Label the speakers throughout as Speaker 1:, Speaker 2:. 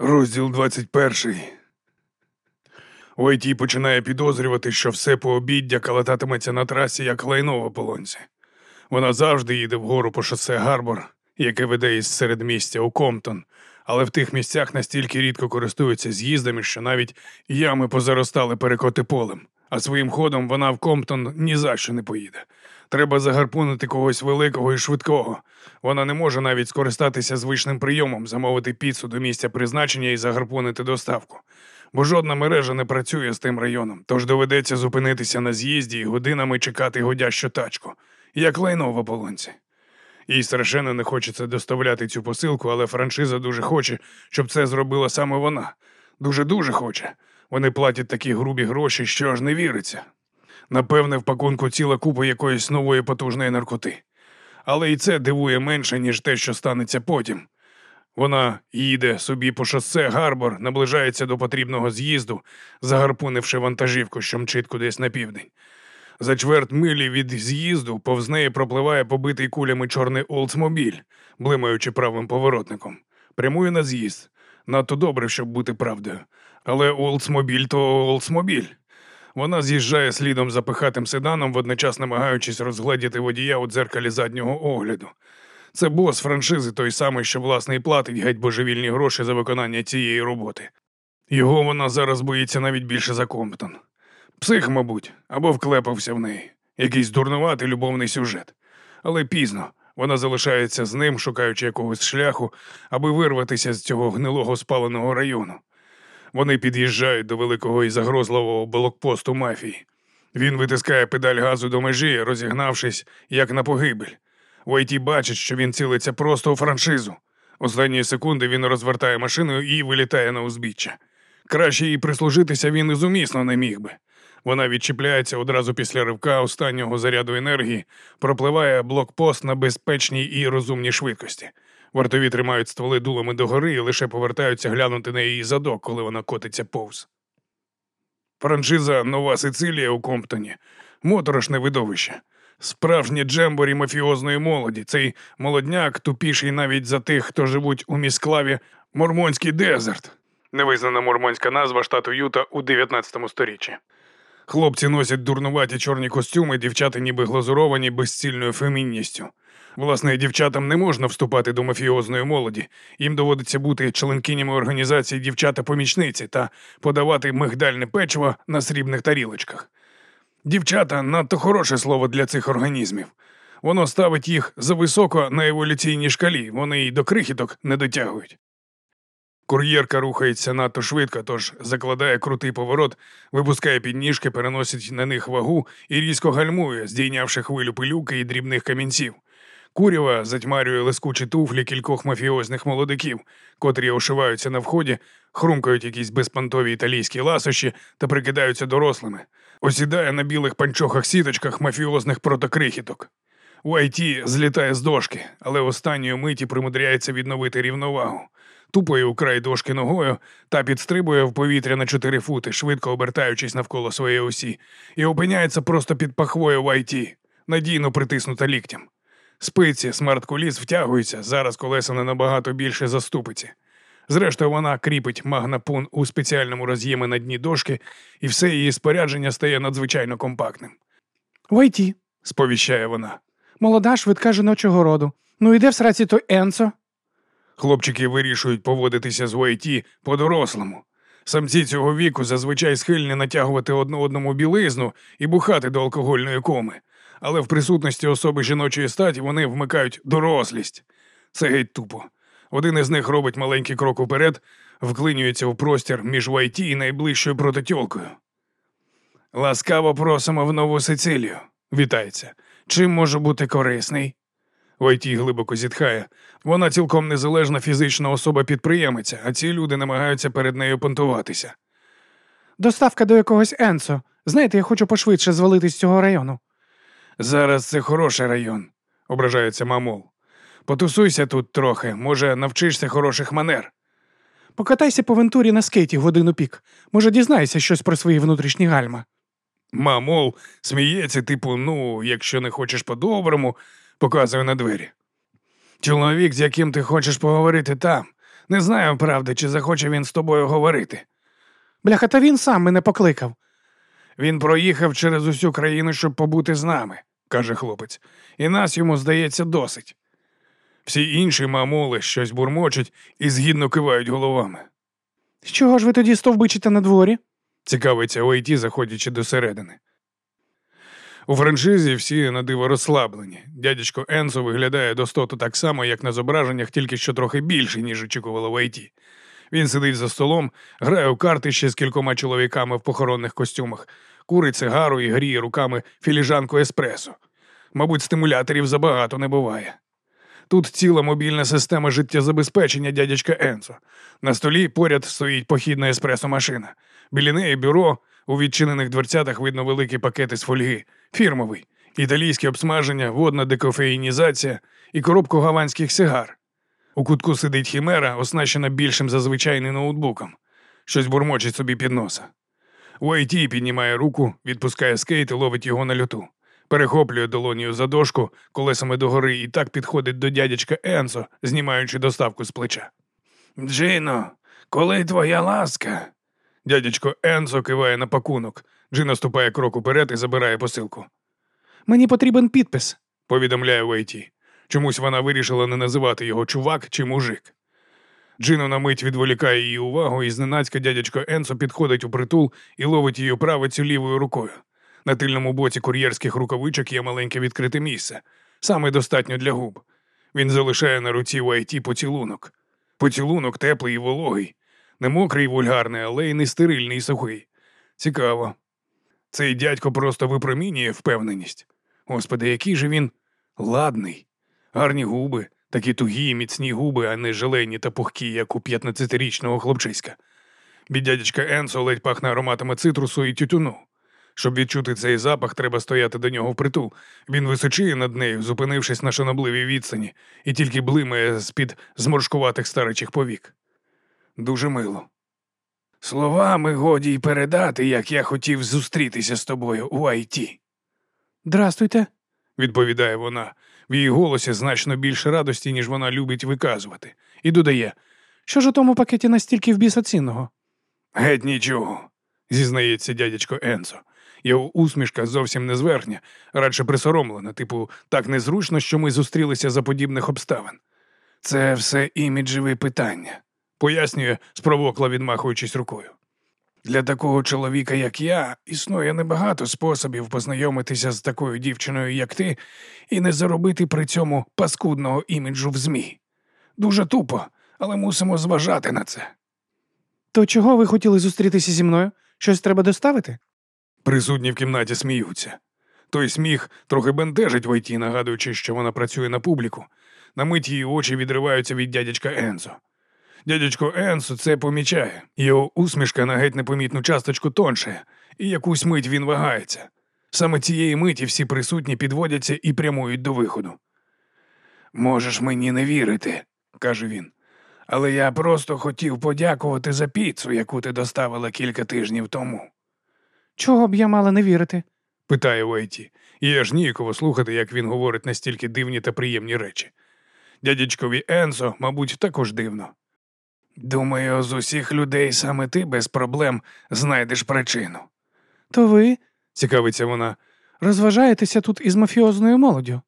Speaker 1: Розділ 21. Войті починає підозрювати, що все пообіддя калататиметься на трасі, як лайно в ополонці. Вона завжди їде вгору по шосе Гарбор, яке веде із середмістя у Комптон, але в тих місцях настільки рідко користуються з'їздами, що навіть ями позаростали перекоти полем. А своїм ходом вона в Комптон ні за що не поїде. Треба загарпунити когось великого і швидкого. Вона не може навіть скористатися звичним прийомом, замовити піцу до місця призначення і загарпунити доставку. Бо жодна мережа не працює з тим районом, тож доведеться зупинитися на з'їзді і годинами чекати годящу тачку, як лайно в ополонці. Їй страшенно не хочеться доставляти цю посилку, але франшиза дуже хоче, щоб це зробила саме вона. Дуже-дуже хоче. Вони платять такі грубі гроші, що аж не віриться. Напевне, в пакунку ціла купа якоїсь нової потужної наркоти. Але і це дивує менше, ніж те, що станеться потім. Вона їде собі по шосе Гарбор, наближається до потрібного з'їзду, загарпунивши вантажівку, що мчить кудись на південь. За чверть милі від з'їзду повз неї пропливає побитий кулями чорний Олдсмобіль, блимаючи правим поворотником. Прямує на з'їзд. Надто добре, щоб бути правдою. Але Олдсмобіль то Олдсмобіль. Вона з'їжджає слідом за пихатим седаном, водночас намагаючись розгледіти водія у дзеркалі заднього огляду. Це бос франшизи той самий, що власне і платить геть божевільні гроші за виконання цієї роботи. Його вона зараз боїться навіть більше за Комптон. Псих, мабуть, або вклепався в неї. Якийсь дурнуватий любовний сюжет. Але пізно вона залишається з ним, шукаючи якогось шляху, аби вирватися з цього гнилого спаленого району. Вони під'їжджають до великого і загрозливого блокпосту мафії. Він витискає педаль газу до межі, розігнавшись, як на погибель. Войті бачить, що він цілиться просто у франшизу. Останні секунди він розвертає машину і вилітає на узбіччя. Краще їй прислужитися він і зумісно не міг би. Вона відчіпляється одразу після ривка останнього заряду енергії, пропливає блокпост на безпечній і розумній швидкості. Вартові тримають стволи дулами догори і лише повертаються глянути на її задок, коли вона котиться повз. Франшиза Нова Сицилія у Комптоні моторошне видовище. Справжнє джемборі мафіозної молоді. Цей молодняк тупіший навіть за тих, хто живуть у місклаві Мормонський дезерт. Невизнана мормонська назва штату Юта у 19 сторіччі. Хлопці носять дурнуваті чорні костюми, дівчата ніби глазуровані безцільною фемінністю. Власне, дівчатам не можна вступати до мафіозної молоді. Їм доводиться бути членкинями організації дівчата-помічниці та подавати мигдальне печиво на срібних тарілочках. Дівчата надто хороше слово для цих організмів. Воно ставить їх зависоко на еволюційній шкалі, вони й до крихіток не дотягують. Кур'єрка рухається надто швидко, тож закладає крутий поворот, випускає підніжки, переносить на них вагу і різко гальмує, здійнявши хвилю пилюки і дрібних камінців. Курява затьмарює лискучі туфлі кількох мафіозних молодиків, котрі ошиваються на вході, хрумкають якісь безпантові італійські ласощі та прикидаються дорослими. Осідає на білих панчохах сіточках мафіозних протокрихіток. Уайті злітає з дошки, але останньої миті примудряється відновити рівновагу. Тупає у край дошки ногою та підстрибує в повітря на чотири фути, швидко обертаючись навколо своєї осі, і опиняється просто під пахвою Уайті, надійно притиснута ліктям. Спиці смарт-куліс втягуються, зараз колеса не набагато більше заступиці. Зрештою, вона кріпить магнапун у спеціальному роз'ємі на дні дошки, і все її спорядження стає надзвичайно компактним.
Speaker 2: Войті,
Speaker 1: Сповіщає вона.
Speaker 2: молода, швидка жіночого роду. Ну іде в сраці той Енцо.
Speaker 1: Хлопчики вирішують поводитися з Уайті по-дорослому. Самці цього віку зазвичай схильні натягувати одну одному білизну і бухати до алкогольної коми, але в присутності особи жіночої статі вони вмикають дорослість. Це геть тупо. Один із них робить маленький крок уперед, вклинюється в простір між Уайті і найближчою протитьолкою. Ласкаво просимо в Нову Сицилію. Вітається. Чим може бути корисний? Войті глибоко зітхає. Вона цілком незалежна фізична особа-підприємиця, а ці люди намагаються перед нею понтуватися.
Speaker 2: Доставка до якогось Енцо. Знаєте, я хочу пошвидше звалити з цього району.
Speaker 1: Зараз це хороший район, ображається мамол. Потусуйся тут трохи, може, навчишся хороших манер.
Speaker 2: Покатайся по вентурі на скейті в годину пік. Може, дізнаєшся щось про свої внутрішні гальма.
Speaker 1: Мамол сміється, типу, ну, якщо не хочеш по-доброму, показує на двері. Чоловік, з яким ти хочеш поговорити там, Не знаю, правда, чи захоче він з тобою говорити.
Speaker 2: Бляха, та він сам мене покликав.
Speaker 1: Він проїхав через усю країну, щоб побути з нами, каже хлопець, і нас йому здається досить. Всі інші мамули щось бурмочуть і згідно кивають головами.
Speaker 2: З чого ж ви тоді стовбичите на дворі?
Speaker 1: Цікавиться Уайті, заходячи до середини. У франшизі всі на диво розслаблені. Дядечко Енсо виглядає достоту так само, як на зображеннях, тільки що трохи більше, ніж очікувало Уайті. Він сидить за столом, грає у карти ще з кількома чоловіками в похоронних костюмах, курить сигару і гріє руками філіжанку еспресо. Мабуть, стимуляторів забагато не буває. Тут ціла мобільна система життєзабезпечення дядячка Енсо. На столі поряд стоїть похідна еспресо-машина. Біля неї бюро, у відчинених дверцятах видно великі пакети з фольги, фірмовий, італійське обсмаження, водна декофеїнізація і коробку гаванських сигар. У кутку сидить хімера, оснащена більшим за звичайний ноутбуком. Щось бурмочить собі під носа. Уайті піднімає руку, відпускає скейт і ловить його на льоту. Перехоплює долонію за дошку колесами догори і так підходить до дядячка Енсо, знімаючи доставку з плеча. Джино, коли твоя ласка? Дядячко Енсо киває на пакунок. Джино ступає крок уперед і забирає посилку.
Speaker 2: Мені потрібен підпис.
Speaker 1: Повідомляє Вейті. Чомусь вона вирішила не називати його чувак чи мужик. Джино на мить відволікає її увагу, і зненацька дядячко Енсо підходить у притул і ловить її правицю лівою рукою. На тильному боці кур'єрських рукавичок є маленьке відкрите місце, саме достатньо для губ. Він залишає на руці Вайті поцілунок. Поцілунок теплий і вологий, не мокрий вульгарний, але й не стерильний і сухий. Цікаво. Цей дядько просто випромінює впевненість. Господи, який же він ладний. Гарні губи, такі тугі, і міцні губи, а не желені та пухкі, як у 15-річного хлопчиська. Від дядячка Енсо ледь пахне ароматами цитрусу і тютюну. Щоб відчути цей запах, треба стояти до нього впритул. Він височіє над нею, зупинившись на шанобливій відстані, і тільки блимає з-під зморшкуватих старичих повік. Дуже мило. Словами годі й передати, як я хотів зустрітися з тобою у Айті,
Speaker 2: Здрастуйте.
Speaker 1: відповідає вона. В її голосі значно більше радості, ніж вона любить виказувати, і додає
Speaker 2: Що ж у тому пакеті настільки в біса цінного?
Speaker 1: Геть нічого, зізнається дядячко Енсо. Його усмішка зовсім не зверхня, радше присоромлена, типу, так незручно, що ми зустрілися за подібних обставин. Це все іміджеві питання, пояснює, спровокла, відмахуючись рукою. Для такого чоловіка, як я, існує небагато способів познайомитися з такою дівчиною, як ти, і не заробити при цьому паскудного іміджу в ЗМІ. Дуже тупо, але мусимо зважати на це.
Speaker 2: То чого ви хотіли зустрітися зі мною? Щось треба доставити?
Speaker 1: Присутні в кімнаті сміються. Той сміх трохи бентежить Войті, нагадуючи, що вона працює на публіку. На мить її очі відриваються від дядячка Енсо. Дядячко Енсо це помічає. Його усмішка на геть непомітну часточку тонше, і якусь мить він вагається. Саме цієї миті всі присутні підводяться і прямують до виходу. Можеш мені не вірити, каже він. Але я просто хотів подякувати за піцу, яку ти доставила кілька тижнів тому.
Speaker 2: Чого б я мала не вірити?
Speaker 1: питає Уейті. І аж ніяково слухати, як він говорить настільки дивні та приємні речі. Дядячкові Енсо, мабуть, також дивно. Думаю, з усіх людей саме ти без проблем знайдеш причину.
Speaker 2: То ви
Speaker 1: Цікавиться вона.
Speaker 2: розважаєтеся тут із мафіозною молоддю.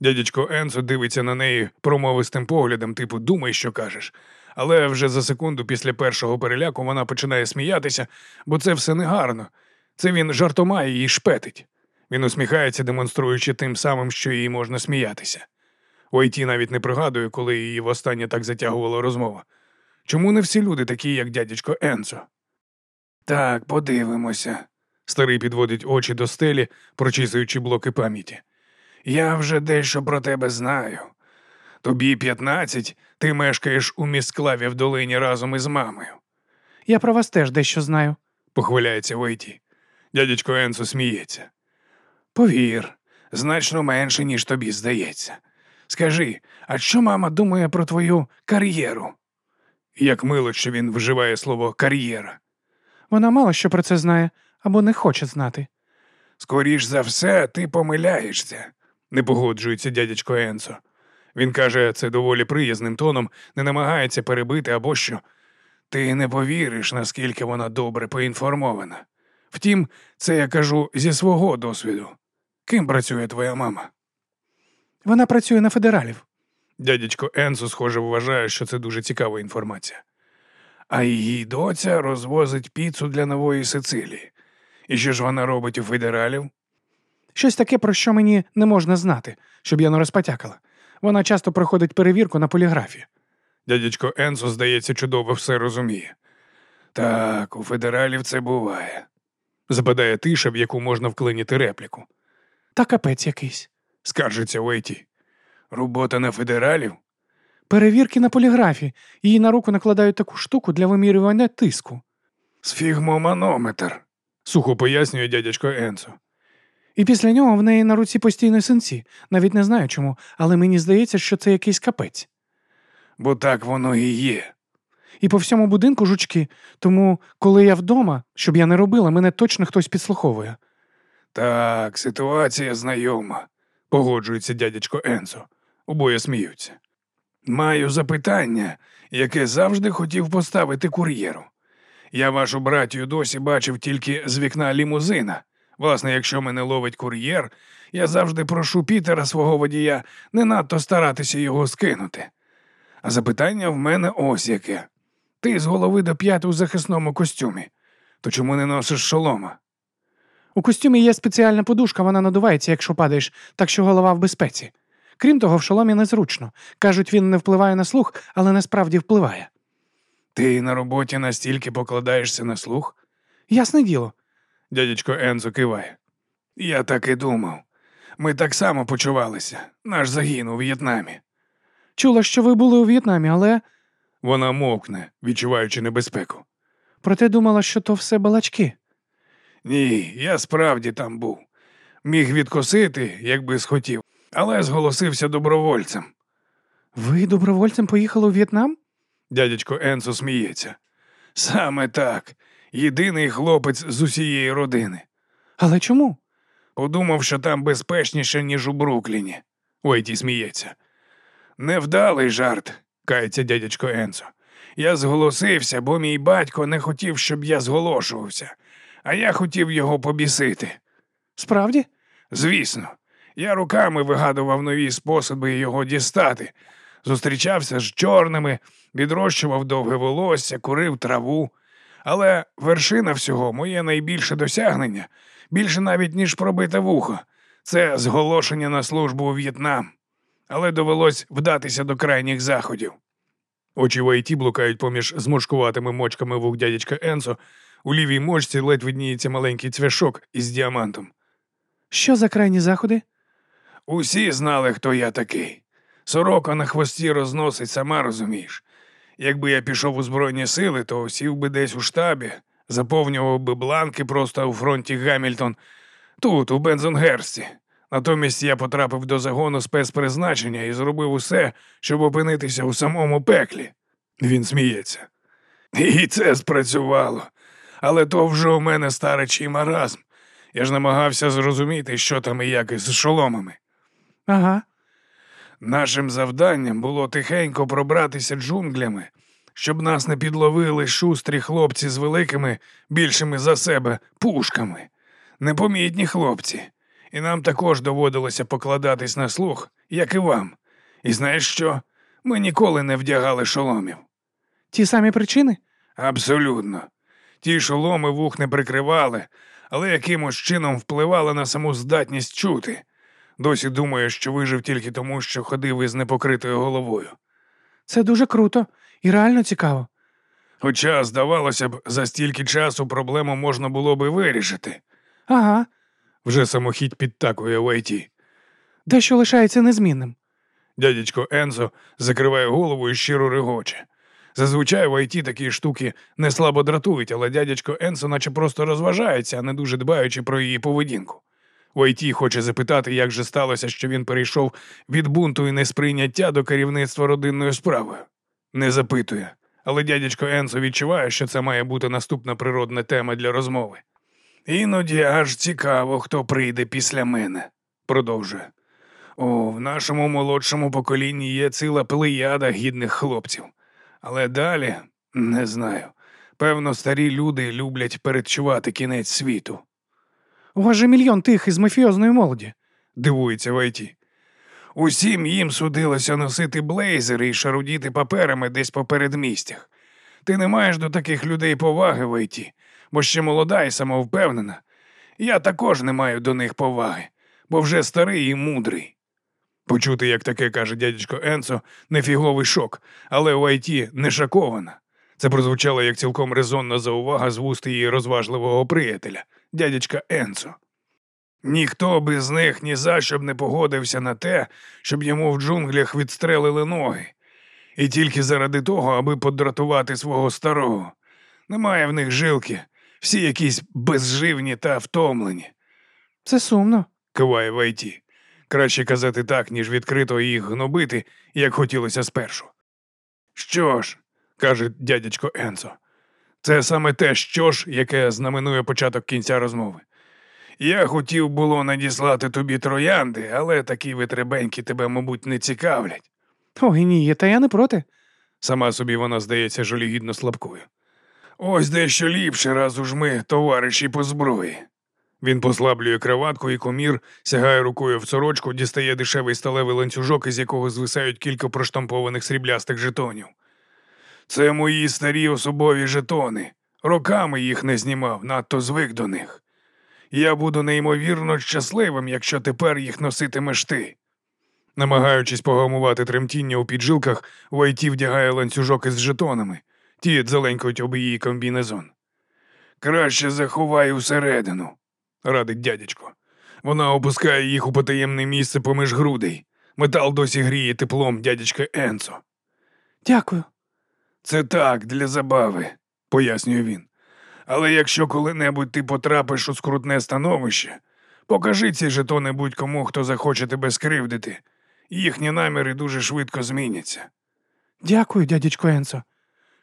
Speaker 1: Дядячко Енсо дивиться на неї промовистим поглядом, типу думай, що кажеш. Але вже за секунду після першого переляку вона починає сміятися, бо це все негарно. Це він жартома її шпетить. Він усміхається, демонструючи тим самим, що їй можна сміятися. Ойті навіть не пригадує, коли її востаннє так затягувала розмова. Чому не всі люди такі, як дядячко Енсо? Так, подивимося. Старий підводить очі до стелі, прочісуючи блоки пам'яті. Я вже дещо про тебе знаю. Тобі 15, ти мешкаєш у місклаві в долині разом із мамою,
Speaker 2: Я про вас теж дещо знаю.
Speaker 1: похваляється Войті. Дядечко Енсо сміється. Повір, значно менше, ніж тобі здається. Скажи, а що мама думає про твою кар'єру? Як мило, що він вживає слово кар'єра.
Speaker 2: Вона мало що про це знає або не хоче знати.
Speaker 1: Скоріш за все, ти помиляєшся, не погоджується дядечко Енсо. Він каже це доволі приязним тоном, не намагається перебити або що. Ти не повіриш, наскільки вона добре поінформована. Втім, це я кажу зі свого досвіду. Ким працює твоя мама?
Speaker 2: Вона працює на федералів.
Speaker 1: Дядечко Енсо, схоже, вважає, що це дуже цікава інформація. А її доця розвозить піцу для нової Сицилії. І що ж вона робить у федералів?
Speaker 2: Щось таке, про що мені не можна знати, щоб я не розпотякала. Вона часто проходить перевірку на поліграфі.
Speaker 1: Дядечко Енсо, здається, чудово все розуміє. Так, у федералів це буває. Западає тиша, в яку можна вклиніти репліку.
Speaker 2: Та капець якийсь.
Speaker 1: Скаржиться Уейті. Робота на федералів?
Speaker 2: Перевірки на поліграфі. Їй на руку накладають таку штуку для вимірювання тиску.
Speaker 1: Сфігмоманометр, сухо пояснює дядечко Енсо.
Speaker 2: І після нього в неї на руці постійно синці. Навіть не знаю чому, але мені здається, що це якийсь капець.
Speaker 1: Бо так воно і є.
Speaker 2: І по всьому будинку жучки. Тому, коли я вдома, щоб я не робила, мене точно хтось підслуховує.
Speaker 1: Так, ситуація знайома, погоджується дядечко Енсо. Обоє сміються. Маю запитання, яке завжди хотів поставити кур'єру. Я вашу братію досі бачив тільки з вікна лімузина. Власне, якщо мене ловить кур'єр, я завжди прошу Пітера свого водія не надто старатися його скинути. А запитання в мене ось яке. Ти з голови до п'ят у захисному костюмі. То чому не носиш шолома?
Speaker 2: У костюмі є спеціальна подушка, вона надувається, якщо падаєш, так що голова в безпеці. Крім того, в шоломі незручно. Кажуть, він не впливає на слух, але насправді впливає.
Speaker 1: Ти на роботі настільки покладаєшся на слух?
Speaker 2: Ясне діло.
Speaker 1: Дядечко Ензо киває. Я так і думав. Ми так само почувалися. Наш загін у В'єтнамі.
Speaker 2: Чула, що ви були у В'єтнамі, але
Speaker 1: Вона мовкне, відчуваючи небезпеку.
Speaker 2: проте думала, що то все балачки.
Speaker 1: Ні, я справді там був. Міг відкосити, якби схотів, але зголосився добровольцем.
Speaker 2: Ви добровольцем поїхали у В'єтнам?
Speaker 1: Дядечко Енсо сміється. Саме так. Єдиний хлопець з усієї родини.
Speaker 2: Але чому?
Speaker 1: Подумав, що там безпечніше, ніж у Брукліні. Уейті сміється. Невдалий жарт, кається дядечко Енсо. Я зголосився, бо мій батько не хотів, щоб я зголошувався, а я хотів його побісити.
Speaker 2: Справді?
Speaker 1: Звісно, я руками вигадував нові способи його дістати. Зустрічався з чорними, відрощував довге волосся, курив траву. Але вершина всього моє найбільше досягнення, більше навіть ніж пробите вухо, це зголошення на службу у В'єтнам. Але довелось вдатися до крайніх заходів. Очі Вайті блукають поміж зморшкуватими мочками вух дядячка Енсо. У лівій мочці ледь видніється маленький цвяшок із діамантом.
Speaker 2: Що за крайні заходи?
Speaker 1: Усі знали, хто я такий. Сорока на хвості розносить, сама розумієш. Якби я пішов у Збройні сили, то сів би десь у штабі, заповнював би бланки просто у фронті Гамільтон, тут, у Бензонгерсті. Натомість я потрапив до загону спецпризначення і зробив усе, щоб опинитися у самому пеклі. Він сміється. І це спрацювало. Але то вже у мене старечий маразм. Я ж намагався зрозуміти, що там і як із шоломами.
Speaker 2: Ага.
Speaker 1: Нашим завданням було тихенько пробратися джунглями, щоб нас не підловили шустрі хлопці з великими, більшими за себе, пушками. Непомітні хлопці. І нам також доводилося покладатись на слух, як і вам. І знаєш що? Ми ніколи не вдягали шоломів.
Speaker 2: Ті самі причини?
Speaker 1: Абсолютно. Ті шоломи вух не прикривали, але якимось чином впливали на саму здатність чути. Досі думаю, що вижив тільки тому, що ходив із непокритою головою.
Speaker 2: Це дуже круто і реально цікаво.
Speaker 1: Хоча, здавалося б, за стільки часу проблему можна було би вирішити.
Speaker 2: Ага.
Speaker 1: Вже самохіть підтакує в ІТ.
Speaker 2: Дещо лишається незмінним.
Speaker 1: Дядечко Ензо закриває голову і щиро регоче. Зазвичай в ІТ такі штуки не слабо дратують, але дядечко Енсо наче просто розважається, а не дуже дбаючи про її поведінку. ІТ хоче запитати, як же сталося, що він перейшов від бунту і несприйняття до керівництва родинною справою. Не запитує, але дядечко Енсо відчуває, що це має бути наступна природна тема для розмови. Іноді аж цікаво, хто прийде після мене, продовжує. О, в нашому молодшому поколінні є ціла плеяда гідних хлопців. Але далі не знаю. Певно, старі люди люблять передчувати кінець світу,
Speaker 2: У вас же мільйон тих із мафіозної молоді.
Speaker 1: дивується Вайті. Усім їм судилося носити блейзери і шарудіти паперами десь по передмістях. Ти не маєш до таких людей поваги, Вайті, бо ще молода і самовпевнена. Я також не маю до них поваги, бо вже старий і мудрий. Почути, як таке каже дядечко Енцо, нефіговий шок, але у Айті не шокована. Це прозвучало як цілком резонна заувага з вуст її розважливого приятеля, дядечка Енцо. Ніхто би з них ні за що б не погодився на те, щоб йому в джунглях відстрелили ноги. І тільки заради того, аби подратувати свого старого. Немає в них жилки, всі якісь безживні та втомлені,
Speaker 2: Це сумно.
Speaker 1: киває Вайті. Краще казати так, ніж відкрито їх гнобити, як хотілося спершу. Що ж, каже дядечко Енцо, це саме те, що ж, яке знаменує початок кінця розмови. Я хотів було надіслати тобі троянди, але такі витребеньки тебе, мабуть, не цікавлять.
Speaker 2: Ой, ні, та я не проти.
Speaker 1: Сама собі вона здається жалюгідно слабкою. Ось дещо ліпше, раз уж ми товариші по зброї. Він послаблює краватку і комір, сягає рукою в сорочку, дістає дешевий сталевий ланцюжок, із якого звисають кілька проштампованих сріблястих жетонів. Це мої старі особові жетони. Роками їх не знімав, надто звик до них. Я буду неймовірно щасливим, якщо тепер їх носитимеш ти. Намагаючись погамувати тремтіння у піджилках, Вайті вдягає ланцюжок із жетонами. Ті дзеленькають об її комбінезон. Краще заховай усередину, радить дядечко. Вона опускає їх у потаємне місце поміж грудей. Метал досі гріє теплом дядечка Енцо.
Speaker 2: Дякую.
Speaker 1: Це так, для забави, пояснює він. Але якщо коли-небудь ти потрапиш у скрутне становище, покажи ці жетони будь-кому, хто захоче тебе скривдити. Їхні наміри дуже швидко зміняться.
Speaker 2: Дякую, дядечко Енсо.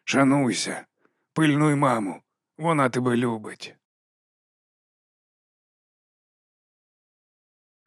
Speaker 1: Шануйся, пильнуй маму, вона тебе любить.